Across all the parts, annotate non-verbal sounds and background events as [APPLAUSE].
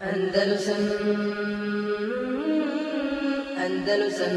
Andalusam Andalusam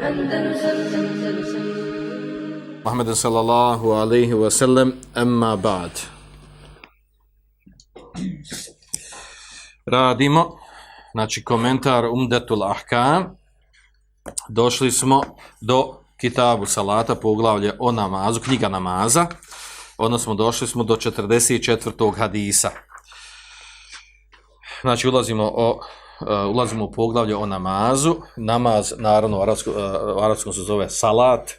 Andalusam Andalusam. Muhammed sallallahu alaihi wa sallam amma ba'd. Radimo znači komentar Umdatul Ahkam. Došli smo do kitabu salata poglavlje o namazu, knjiga namaza odnosno došli smo do 44. hadisa znači ulazimo o Uh, ulazimo u poglavlje o namazu. Namaz, naravno, u arabskom, uh, u arabskom se zove salat,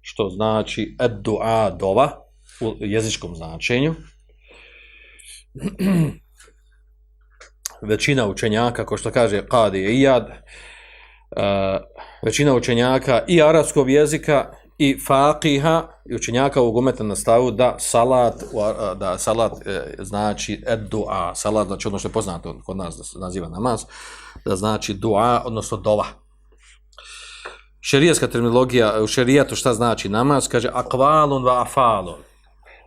što znači ed-du'a dova u jezičkom značenju. većina učenjaka, ko što kaže Qadi Iyad, uh, većina učenjaka i arapskog jezika i faqiha i učenjaka ovog umeta nastavu da salat, da salat e, znači ed-du'a, salat znači ono što je poznato kod nas da se naziva namaz, da znači du'a, odnosno dova. Šerijatska terminologija u šerijatu šta znači namaz? Kaže akvalun va afalun.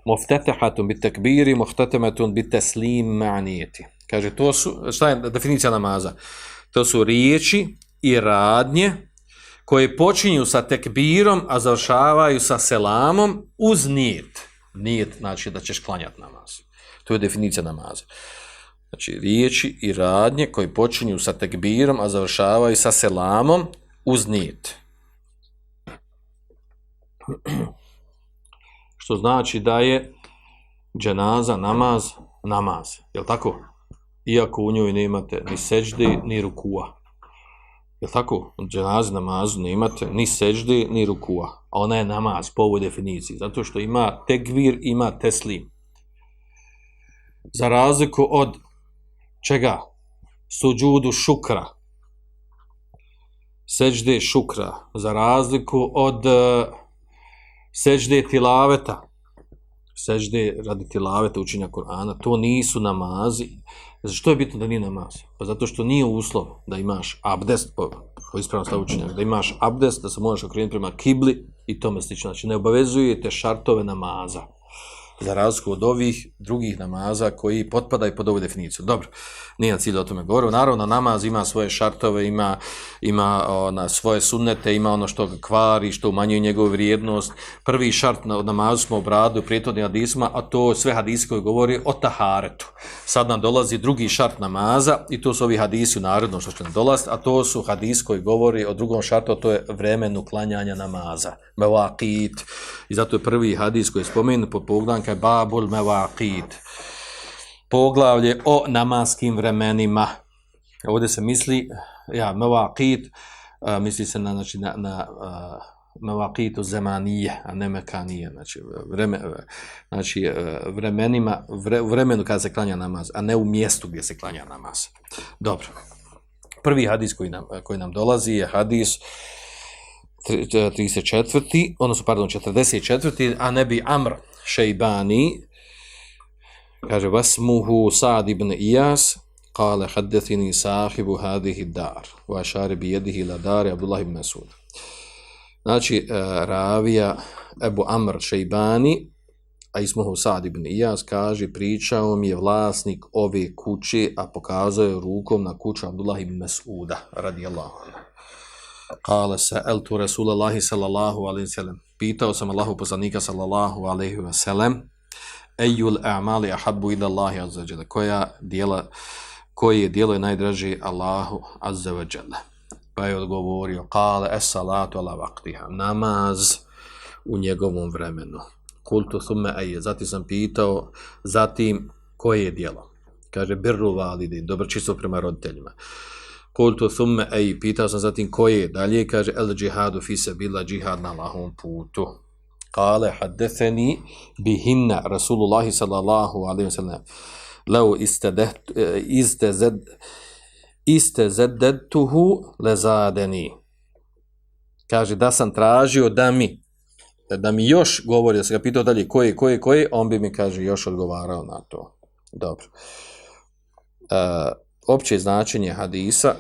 Muftatahatun bit takbiri, muftatamatun bit taslim ma'nijeti. Kaže to su šta je definicija namaza? To su riječi i radnje koje počinju sa tekbirom, a završavaju sa selamom uz nijet. Nijet znači da ćeš klanjati namaz. To je definicija namaza. Znači riječi i radnje koje počinju sa tekbirom, a završavaju sa selamom uz nijet. [CLEARS THROAT] Što znači da je dženaza, namaz, namaz. Je tako? Iako u njoj nemate ni seđde, ni rukua. Je tako? Dženazi, namazu nemate ni seđde, ni rukua. A ona je namaz po ovoj definiciji. Zato što ima tegvir, ima teslim. Za razliku od čega? Suđudu šukra. Seđde šukra. Za razliku od... Eh, uh, seđde tilaveta, sežde radi tilaveta učenja Kur'ana, to nisu namazi. Znači, Zašto je bitno da nije namaz? Pa zato što nije uslov da imaš abdest, po, po ispravnom stavu učenja, da imaš abdest, da se možeš okrenuti prema kibli i tome slično. Znači ne obavezujete šartove namaza za razliku od ovih drugih namaza koji potpadaju pod ovu definiciju. Dobro, nije cilj o tome govorio. Naravno, namaz ima svoje šartove, ima, ima ona, svoje sunnete, ima ono što ga kvari, što umanjuje njegovu vrijednost. Prvi šart na namazu smo obradili u prijetodnim hadisma, a to sve hadisi koji govori o taharetu. Sad nam dolazi drugi šart namaza i to su ovi hadisi u narodnom što će nam dolaziti, a to su hadisi koji govori o drugom šartu, a to je vremenu klanjanja namaza. Mevakit. I zato je prvi hadis koji je spomenut pod pogledan kaj babul mevaqid. Poglavlje o namaskim vremenima. Ovdje se misli, ja, mevaqid, misli se na, znači, na, na uh, mevaqitu zemanije, a ne mekanije, znači, vreme, znači vremenima, vre, vremenu kada se klanja namaz, a ne u mjestu gdje se klanja namaz. Dobro. Prvi hadis koji nam, koji nam dolazi je hadis 34. odnosno, pardon, 44. a ne bi Amr Šejbani, kaže, vasmuhu Sa'd ibn Iyas, kale, haddethini sahibu hadihi dar, wa šari bi jedihi la dar Abdullah ibn Masud. Znači, e, ravija Ebu Amr Šejbani, a ismuhu Sa'd ibn Iyas, kaže, pričao mi je vlasnik ove kuće, a pokazao je rukom na kuću Abdullah ibn Masuda, radijallahu anhu. Kale se el tu Rasulallahi sallallahu alaihi sallam. Pitao sam Allahu poslanika sallallahu alaihi sallam. Ejul a'mali ahabbu ila Allahi azza wa jalla. Koja dijela, koji je dijelo je najdraži Allahu azza wa jalla. Pa je odgovorio, kale es salatu ala vaktiha. Namaz u njegovom vremenu. Kultu thumme eje. Zatim sam pitao, zatim koje je dijelo? Kaže, birru validi, dobročistvo prema roditeljima. Kultu thumme ej, pitao sam zatim koje dalje, kaže el džihadu fise bila džihad na lahom putu. Kale haddefeni bihinna Rasulullahi sallallahu alaihi wa sallam lau eh, istezed istezedtuhu lezadeni. Kaže da sam tražio da mi da mi još govori, da sam ga pitao dalje koje, koje, koje, on bi mi, kaže, još odgovarao na to. Dobro. Uh, opće značenje hadisa,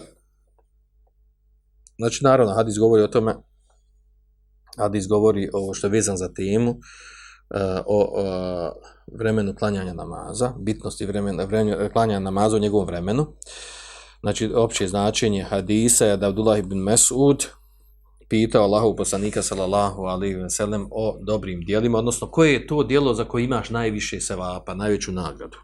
znači naravno hadis govori o tome, hadis govori ovo što je vezan za temu, e, o, o vremenu klanjanja namaza, bitnosti vremena, vremena klanjanja namaza u njegovom vremenu. Znači, opće značenje hadisa je da Abdullah ibn Mesud pitao Allahu poslanika sallallahu alaihi ve sellem o dobrim dijelima, odnosno koje je to dijelo za koje imaš najviše sevapa, najveću nagradu.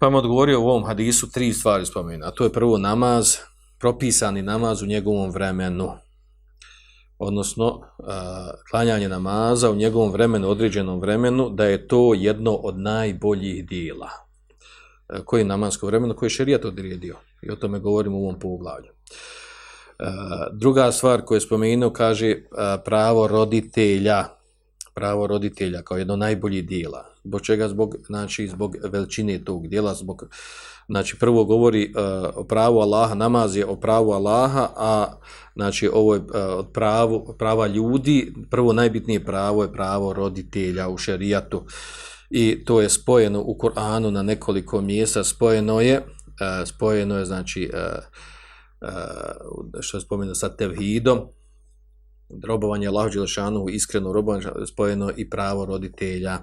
Pa mu odgovorio u ovom hadisu tri stvari spomenu, a to je prvo namaz, propisani namaz u njegovom vremenu, odnosno uh, klanjanje namaza u njegovom vremenu, određenom vremenu, da je to jedno od najboljih dijela. Uh, koji je namasko vremeno, koji je šerijat odredio. I o tome govorimo u ovom poglavlju. Uh, druga stvar koju je spomenuo, kaže uh, pravo roditelja, pravo roditelja kao jedno najboljih dijela. Zbog čega? Zbog, znači, zbog veličine tog dijela, zbog znači prvo govori uh, o pravu Allaha, namaz je o pravu Allaha, a znači ovo je uh, od pravu, prava ljudi, prvo najbitnije pravo je pravo roditelja u šerijatu i to je spojeno u Koranu na nekoliko mjesta, spojeno je, uh, spojeno je znači uh, uh, što je spomenuo sa tevhidom, robovanje Allahu Đelešanu, iskreno robovanje, spojeno i pravo roditelja.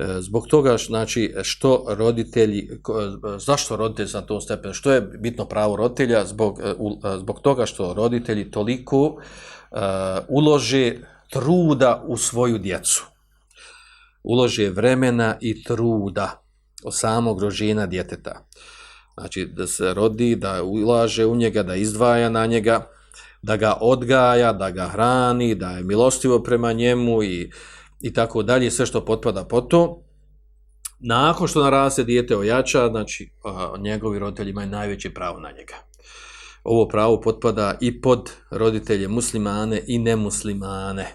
E, zbog toga, znači, što roditelji, e, zašto roditelji na tom stepenu, što je bitno pravo roditelja, zbog, e, zbog toga što roditelji toliko uh, ulože truda u svoju djecu. Ulože vremena i truda od samog rođena djeteta. Znači, da se rodi, da ulaže u njega, da izdvaja na njega, da ga odgaja, da ga hrani, da je milostivo prema njemu i uh, i tako dalje, sve što potpada po to. Nakon što naraste dijete ojača, znači a, njegovi roditelji imaju najveće pravo na njega. Ovo pravo potpada i pod roditelje muslimane i nemuslimane.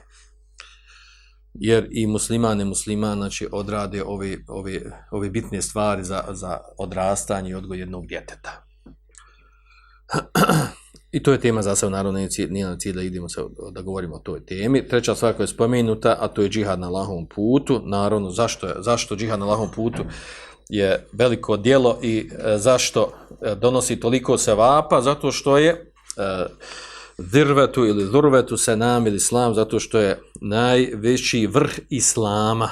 Jer i muslimane muslimane znači, odrade ove, ove, ove bitne stvari za, za odrastanje i odgoj jednog djeteta. [CLEARS THROAT] I to je tema za sebe, naravno, nije nam cilj da idemo se, da govorimo o toj temi. Treća stvar koja je spomenuta, a to je džihad na lahom putu. Naravno, zašto, je, zašto džihad na lahom putu je veliko dijelo i e, zašto e, donosi toliko sevapa? Zato što je e, dirvetu ili durvetu se nam ili islam, zato što je najveći vrh islama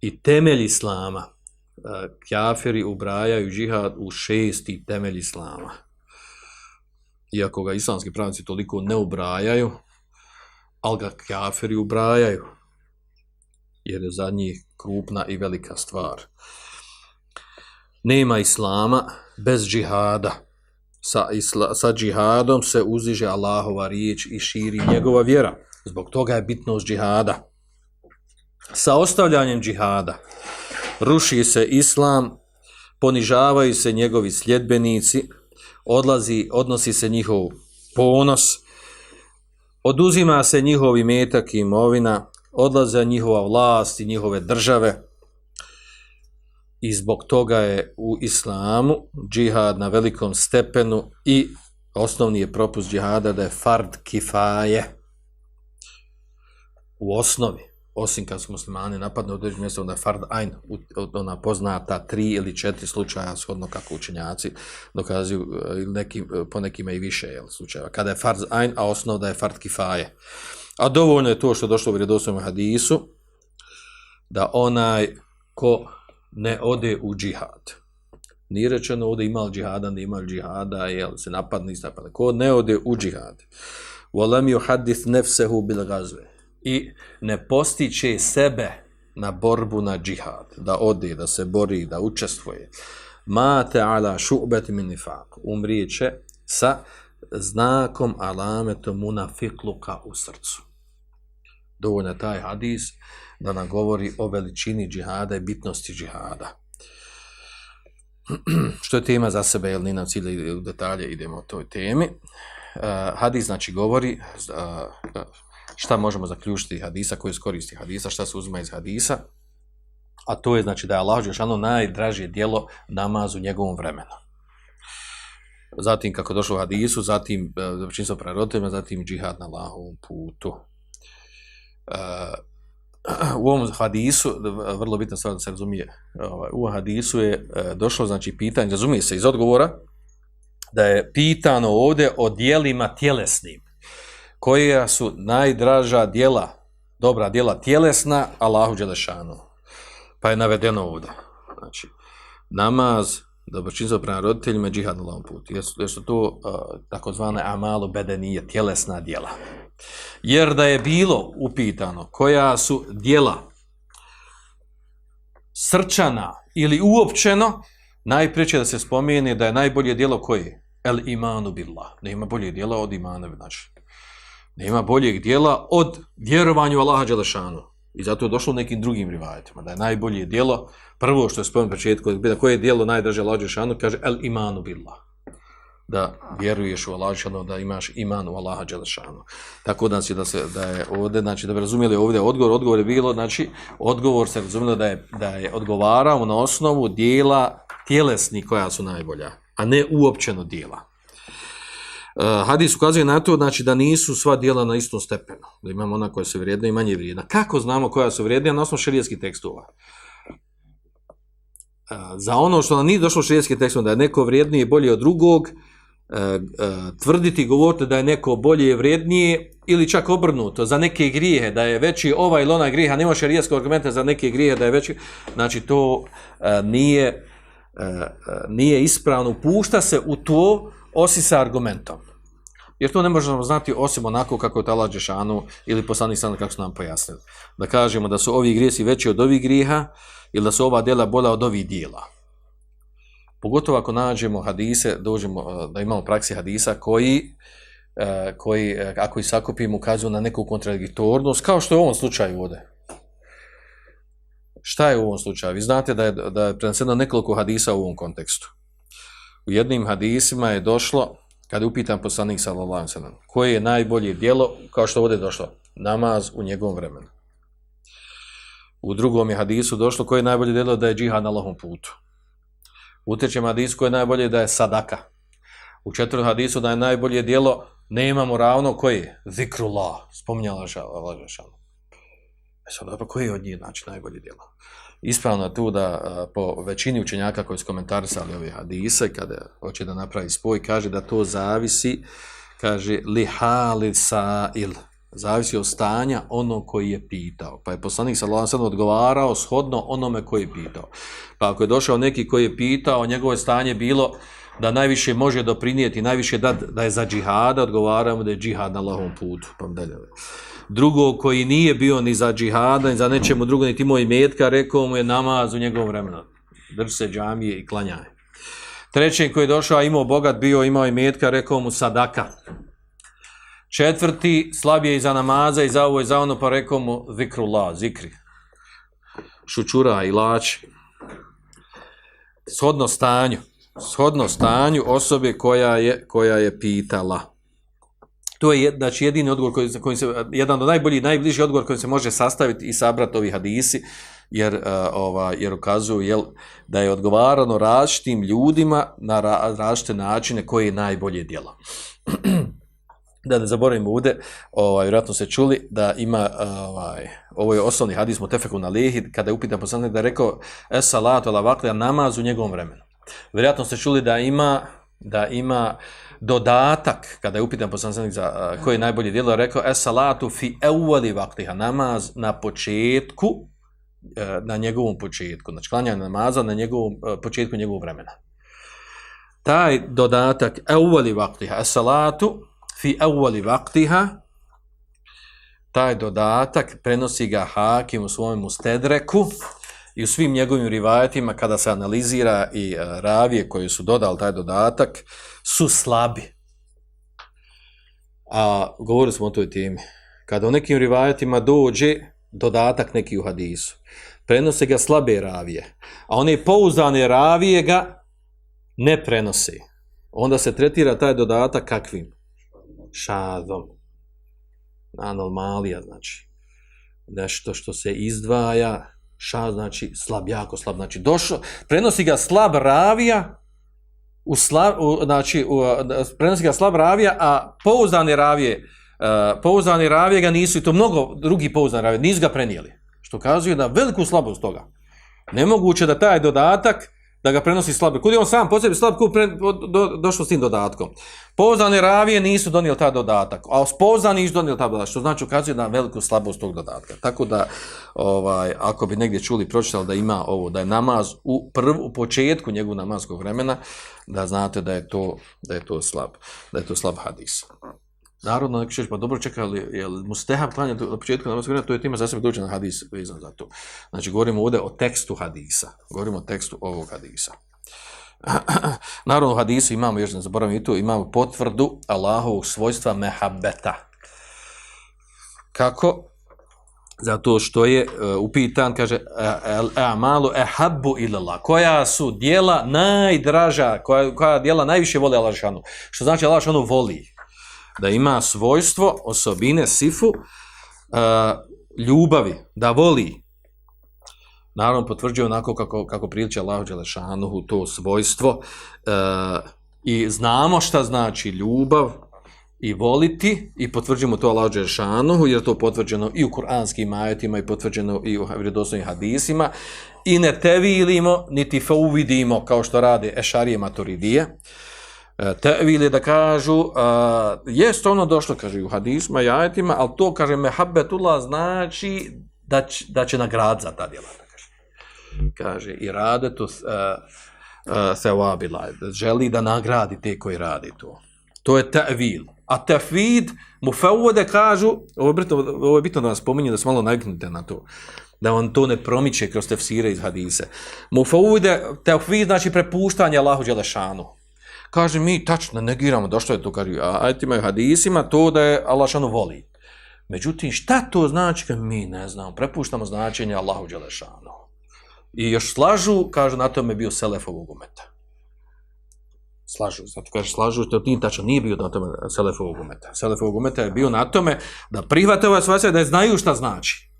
i temelj islama. E, kjafiri ubrajaju džihad u šesti temelj islama iako ga islamski pravnici toliko ne ubrajaju, ali ga kafiri ubrajaju, jer je za njih krupna i velika stvar. Nema islama bez džihada. Sa, isla, sa džihadom se uziže Allahova riječ i širi njegova vjera. Zbog toga je bitnost džihada. Sa ostavljanjem džihada ruši se islam, ponižavaju se njegovi sljedbenici, odlazi, odnosi se njihov ponos, oduzima se njihov imetak i imovina, odlaze njihova vlast i njihove države. I zbog toga je u islamu džihad na velikom stepenu i osnovni je propust džihada da je fard kifaje u osnovi osim kad su muslimani napadne u određenju mjesto, onda je fard ajn, ona poznata tri ili četiri slučaja, shodno kako učenjaci dokazuju, eh, ili neki, eh, po nekima i više jel, slučajeva. Kada je fard ajn, a osnov da je fard kifaje. A dovoljno je to što je došlo u vredosvom hadisu, da onaj ko ne ode u džihad, nije rečeno ovdje ima li džihada, ne ima li džihada, jel se napadne, istapadne, ko ne ode u džihad, volem ju hadith nefsehu bil gazve, i ne postiče sebe na borbu na džihad, da ode, da se bori, da učestvuje. Mate ala šu'bet min nifak, umrijeće sa znakom alametom munafikluka u srcu. Dovoljno taj hadis da nam govori o veličini džihada i bitnosti džihada. [CLEARS THROAT] Što je tema za sebe, jel nam cilje u detalje, idemo o toj temi. Uh, hadis znači govori, uh, šta možemo zaključiti hadisa, koji skoristi hadisa, šta se uzima iz hadisa, a to je znači da je Allah Đelešanu najdražije dijelo namaz u njegovom vremenu. Zatim, kako došlo u hadisu, zatim e, činstvo zatim džihad na Allahovom putu. Uh, [CLEARS THROAT] u ovom hadisu, vrlo bitno stvar da se razumije, ovaj, u hadisu je e, došlo, znači, pitanje, razumije se iz odgovora, da je pitano ovdje o dijelima tjelesnim koja su najdraža dijela dobra djela tjelesna Allahu Đelešanu. Pa je navedeno ovdje. Znači, namaz, dobročinstvo prema roditeljima, džihad na Allahom putu. Jer su, jer su to uh, takozvane amalu bedenije, tjelesna djela. Jer da je bilo upitano koja su djela srčana ili uopćeno, najprije će da se spomene da je najbolje djelo koje? El imanu billah. Nema bolje djela od imana, znači. Nema boljeg djela od vjerovanju Allaha Đelešanu. I zato je došlo u nekim drugim rivajetima, da je najbolje djelo, prvo što je spomenuo početku, da koje je djelo najdraže Allaha Đelešanu, kaže el imanu billah. Da vjeruješ u Allaha Đelešanu, da imaš iman u Allaha Đelešanu. Tako da, znači da, se, da je ovdje, znači da bi razumijeli ovdje odgovor, odgovor je bilo, znači odgovor se razumijelo da je, da je odgovarao na osnovu dijela tjelesni koja su najbolja, a ne uopćeno dijela. Uh, hadis ukazuje na to znači da nisu sva djela na istom stepenu, da imamo ona koja su vrijedna i manje vrijedna. Kako znamo koja su vrijedna? Na osnovu šerijskih tekstova. Uh, za ono što nam nije došlo šerijetskih tekstova, da je neko vrijednije i bolje od drugog, uh, uh, tvrditi, govoriti da je neko bolje i vrijednije, ili čak obrnuto, za neke grijehe, da je veći ova ili ona grijeha, nema šerijetskog argumenta za neke grijehe da je veći, znači to nije, nije ispravno, pušta se u to, osim sa argumentom. Jer to ne možemo znati osim onako kako je tala Đešanu ili poslanih sana kako su nam pojasnili. Da kažemo da su ovi grijesi veći od ovih griha ili da su ova djela bolja od ovih djela. Pogotovo ako nađemo hadise, dođemo eh, da imamo praksi hadisa koji, eh, koji eh, ako ih sakupimo, ukazuju na neku kontradiktornost, kao što je u ovom slučaju ovdje. Šta je u ovom slučaju? Vi znate da je, da je preneseno nekoliko hadisa u ovom kontekstu u jednim hadisima je došlo, kada je upitan poslanik sallallahu alejhi ve sellem, koje je najbolje djelo, kao što ovdje došlo, namaz u njegovom vremenu. U drugom je hadisu došlo koje je najbolje djelo da je džihad na Allahom putu. U trećem hadisu koje je najbolje da je sadaka. U četvrtom hadisu da je najbolje djelo nemamo ravno koje? Zikrullah, spominjala Allah Žešanu. E sad, dobro, koji je od njih znači najbolji djelo? ispravno je tu da po većini učenjaka koji su komentarisali ove hadise, kada hoće da napravi spoj, kaže da to zavisi, kaže, li hali sa il, zavisi od stanja ono koji je pitao. Pa je poslanik sa Lohan odgovarao shodno onome koji je pitao. Pa ako je došao neki koji je pitao, njegovo stanje bilo da najviše može doprinijeti, najviše da, da je za džihada, odgovaramo da je džihad na lahom putu. Pa dalje drugo koji nije bio ni za džihada, ni za nečemu drugo, niti moj metka, rekao mu je namaz u njegovom vremenu. Drži se džamije i klanjaj. Treći koji je došao, a imao bogat, bio, imao i metka, rekao mu sadaka. Četvrti, slabije i za namaza i za ovo i za ono, pa rekao mu zikrullah, zikri. Šučura i lač. Shodno stanju. Shodno stanju osobe koja je, koja je pitala. To je znači jedini odgovor koji, koji se jedan od najboljih najbliži odgovor koji se može sastaviti i sabrati ovi hadisi jer uh, ova jer ukazuju jel da je odgovarano različitim ljudima na ra, različite načine koje je najbolje djelo. [CLEARS THROAT] da ne zaboravimo ovde, ovaj vjerojatno se čuli da ima e, ovaj ovo je osnovni hadis Mutefeku na lihi, kada je upitan poslanik da je rekao es salatu ala vakla namaz u njegovom vremenu. Vjerojatno ste čuli da ima da ima uh, dodatak, kada je upitan poslanik za uh, koje je najbolje djelo, rekao es salatu fi evvali vaktiha, namaz na početku, uh, na njegovom početku, znači klanjanje namaza na njegovom uh, početku njegovog vremena. Taj dodatak evvali vaktiha, es salatu fi evvali vaktiha, taj dodatak prenosi ga hakim u svojem ustedreku i u svim njegovim rivajetima kada se analizira i e, ravije koji su dodali taj dodatak, su slabi. A govorili smo o toj temi. Kada u nekim rivajetima dođe dodatak neki u hadisu, prenose ga slabe ravije, a one pouzdane ravije ga ne prenose. Onda se tretira taj dodatak kakvim? Šadom. Anomalija, znači. Nešto što se izdvaja, Ša znači slab, jako slab. Znači, došao, prenosi ga slab ravija, u slav, u, znači, u, prenosi ga slab ravija, a pouzdani ravije, e, uh, pouzdani ravije ga nisu, i to mnogo drugi pouzdani ravije, nisu ga prenijeli. Što kazuje da veliku slabost toga. Nemoguće da taj dodatak, da ga prenosi slabe. Kud je on sam po sebi slab, kud pre, do, do, došao s tim dodatkom. Pouzdane ravije nisu donijeli taj dodatak, a pouzdani nisu donijeli taj dodatak, što znači ukazuje na veliku slabost tog dodatka. Tako da, ovaj, ako bi negdje čuli, pročitali da ima ovo, da je namaz u, prv, u početku njegovog namazskog vremena, da znate da je to, da je to slab, da je to slab hadis. Narodno, neko pa dobro čekaj, ali je li mustehab klanja do početka namazskog vremena, to je tema za sebe dođe na hadis vezan za to. Znači, govorimo ovdje o tekstu hadisa. Govorimo o tekstu ovog hadisa. [CLEARS THROAT] Naravno, u hadisu imamo, još ne zaboravim i tu, imamo potvrdu Allahovog svojstva mehabeta. Kako? Zato što je uh, upitan, kaže, e, e, ehabbu ilala, koja su dijela najdraža, koja, koja dijela najviše voli Allah. Što znači Allah šanu voli? Da ima svojstvo, osobine, sifu, uh, ljubavi, da voli, naravno potvrđuje onako kako, kako priliče Allahu Đelešanuhu to svojstvo e, i znamo šta znači ljubav i voliti i potvrđujemo to Allahu Đelešanuhu jer to je potvrđeno i u kuranskim ajetima i potvrđeno i u vredosnovim hadisima. I ne tevilimo niti fauvidimo kao što rade Ešarije Maturidije. e, E, tevile da kažu uh, jest ono došlo kaže u hadisma i ajetima ali to kaže mehabbetullah znači da, će, da će nagrad za ta djela kaže. Kaže, i rade to e, uh, uh, se wabila želi da nagradi te koji radi to. To je ta'vil a tafid mufawwada kažu ovo je bitno, ovo je bitno da nas spominje da se malo nagnite na to da on to ne promiče kroz tefsire iz hadise. Mufawwada tafid znači prepuštanje Allahu Đelešanu kaže mi tačno negiramo došlo je to kaže a etima hadisima to da je Allah šanu voli međutim šta to znači kad mi ne znamo prepuštamo značenje Allahu dželešanu I još slažu, kaže, na tome bio Selefovog umeta. Slažu, zato kaže, slažu, to nije tačno, nije bio na tome Selefovog umeta. Selefovog umeta je bio na tome da prihvate ovaj svoj da je znaju šta znači.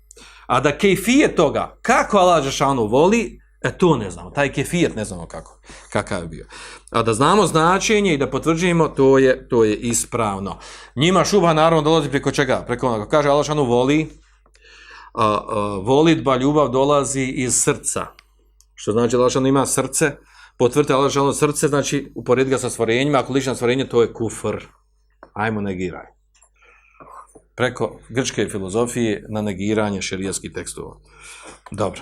A da kejfije toga, kako Allah Žešanu voli, e to ne znamo, taj kefir ne znamo kako, kakav je bio. A da znamo značenje i da potvrđujemo, to je, to je ispravno. Njima šuba naravno dolazi preko čega? Preko onoga, kaže Allah voli, a, a, volitba, ljubav dolazi iz srca. Što znači da ima srce, potvrte Allah srce, znači uporedi ga sa stvorenjima, ako lično stvorenje, to je kufr. Ajmo negiraj. Preko grčke filozofije na negiranje šerijskih tekstova. Dobro.